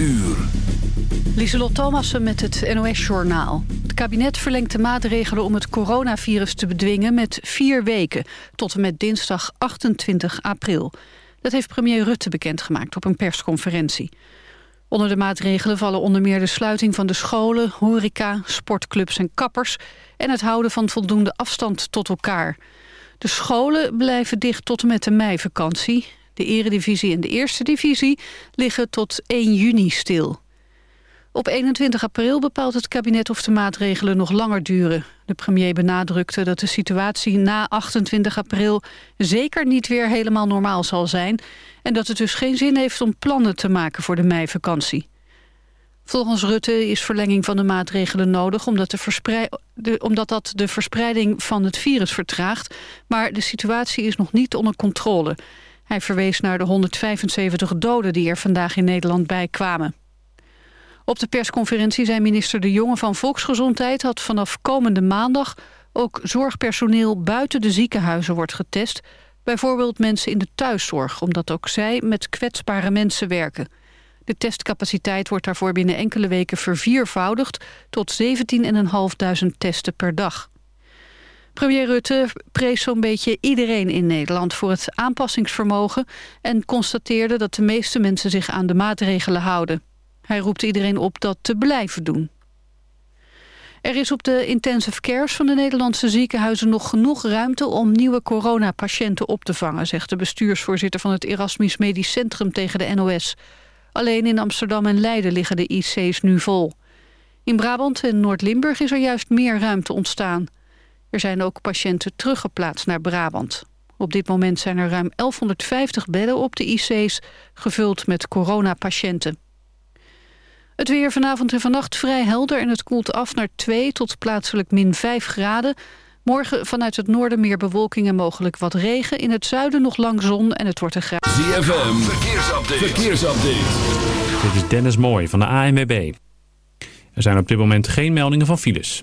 uur. Lieselot Thomassen met het NOS-journaal. Het kabinet verlengt de maatregelen om het coronavirus te bedwingen met vier weken... tot en met dinsdag 28 april. Dat heeft premier Rutte bekendgemaakt op een persconferentie. Onder de maatregelen vallen onder meer de sluiting van de scholen... horeca, sportclubs en kappers... en het houden van voldoende afstand tot elkaar. De scholen blijven dicht tot en met de meivakantie. De eredivisie en de eerste divisie liggen tot 1 juni stil. Op 21 april bepaalt het kabinet of de maatregelen nog langer duren. De premier benadrukte dat de situatie na 28 april zeker niet weer helemaal normaal zal zijn... en dat het dus geen zin heeft om plannen te maken voor de meivakantie. Volgens Rutte is verlenging van de maatregelen nodig... Omdat, de de, omdat dat de verspreiding van het virus vertraagt... maar de situatie is nog niet onder controle. Hij verwees naar de 175 doden die er vandaag in Nederland bij kwamen. Op de persconferentie zei minister De Jonge van Volksgezondheid... dat vanaf komende maandag ook zorgpersoneel buiten de ziekenhuizen wordt getest. Bijvoorbeeld mensen in de thuiszorg, omdat ook zij met kwetsbare mensen werken. De testcapaciteit wordt daarvoor binnen enkele weken verviervoudigd... tot 17.500 testen per dag. Premier Rutte prees zo'n beetje iedereen in Nederland voor het aanpassingsvermogen... en constateerde dat de meeste mensen zich aan de maatregelen houden. Hij roept iedereen op dat te blijven doen. Er is op de intensive cares van de Nederlandse ziekenhuizen nog genoeg ruimte om nieuwe coronapatiënten op te vangen, zegt de bestuursvoorzitter van het Erasmus Medisch Centrum tegen de NOS. Alleen in Amsterdam en Leiden liggen de IC's nu vol. In Brabant en Noord-Limburg is er juist meer ruimte ontstaan. Er zijn ook patiënten teruggeplaatst naar Brabant. Op dit moment zijn er ruim 1150 bedden op de IC's, gevuld met coronapatiënten. Het weer vanavond en vannacht vrij helder en het koelt af naar 2 tot plaatselijk min 5 graden. Morgen vanuit het noorden meer bewolking en mogelijk wat regen. In het zuiden nog lang zon en het wordt een graad. ZFM, verkeersupdate. verkeersupdate. Dit is Dennis Mooi van de ANWB. Er zijn op dit moment geen meldingen van files.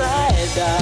I down.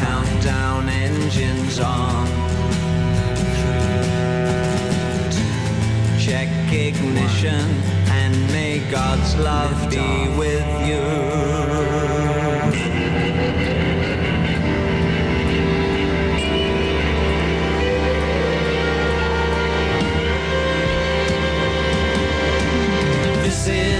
countdown engines on. Check ignition and may God's love be with you. sin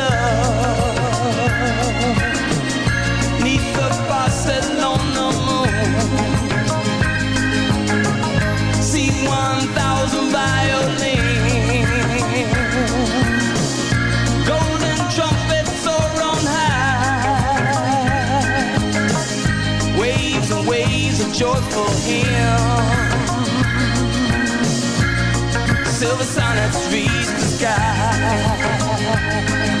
Silver sun that reach the sky.